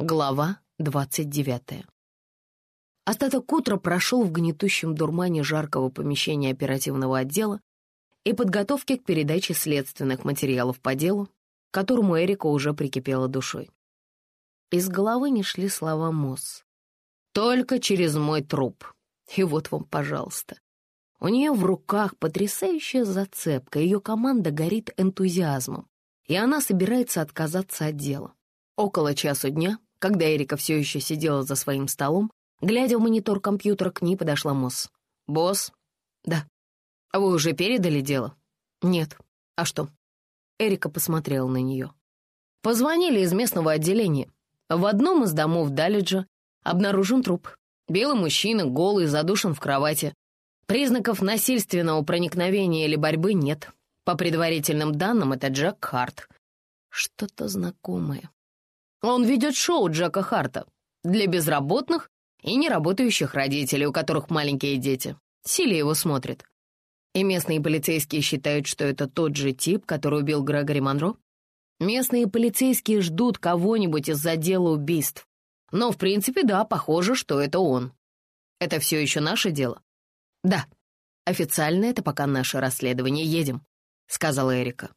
Глава двадцать девятая. Остаток утра прошел в гнетущем дурмане жаркого помещения оперативного отдела и подготовки к передаче следственных материалов по делу, к которому Эрика уже прикипела душой. Из головы не шли слова Мосс. «Только через мой труп. И вот вам, пожалуйста». У нее в руках потрясающая зацепка, ее команда горит энтузиазмом, и она собирается отказаться от дела. Около часу дня когда Эрика все еще сидела за своим столом, глядя в монитор компьютера, к ней подошла Мосс. «Босс?» «Да». «А вы уже передали дело?» «Нет». «А что?» Эрика посмотрела на нее. «Позвонили из местного отделения. В одном из домов Далиджа обнаружен труп. Белый мужчина, голый, задушен в кровати. Признаков насильственного проникновения или борьбы нет. По предварительным данным, это Джек Харт. Что-то знакомое. Он ведет шоу Джека Харта для безработных и неработающих родителей, у которых маленькие дети. Сили его смотрит. И местные полицейские считают, что это тот же тип, который убил Грегори Монро. Местные полицейские ждут кого-нибудь из-за дела убийств. Но, в принципе, да, похоже, что это он. Это все еще наше дело? Да. Официально это пока наше расследование. Едем, — сказала Эрика.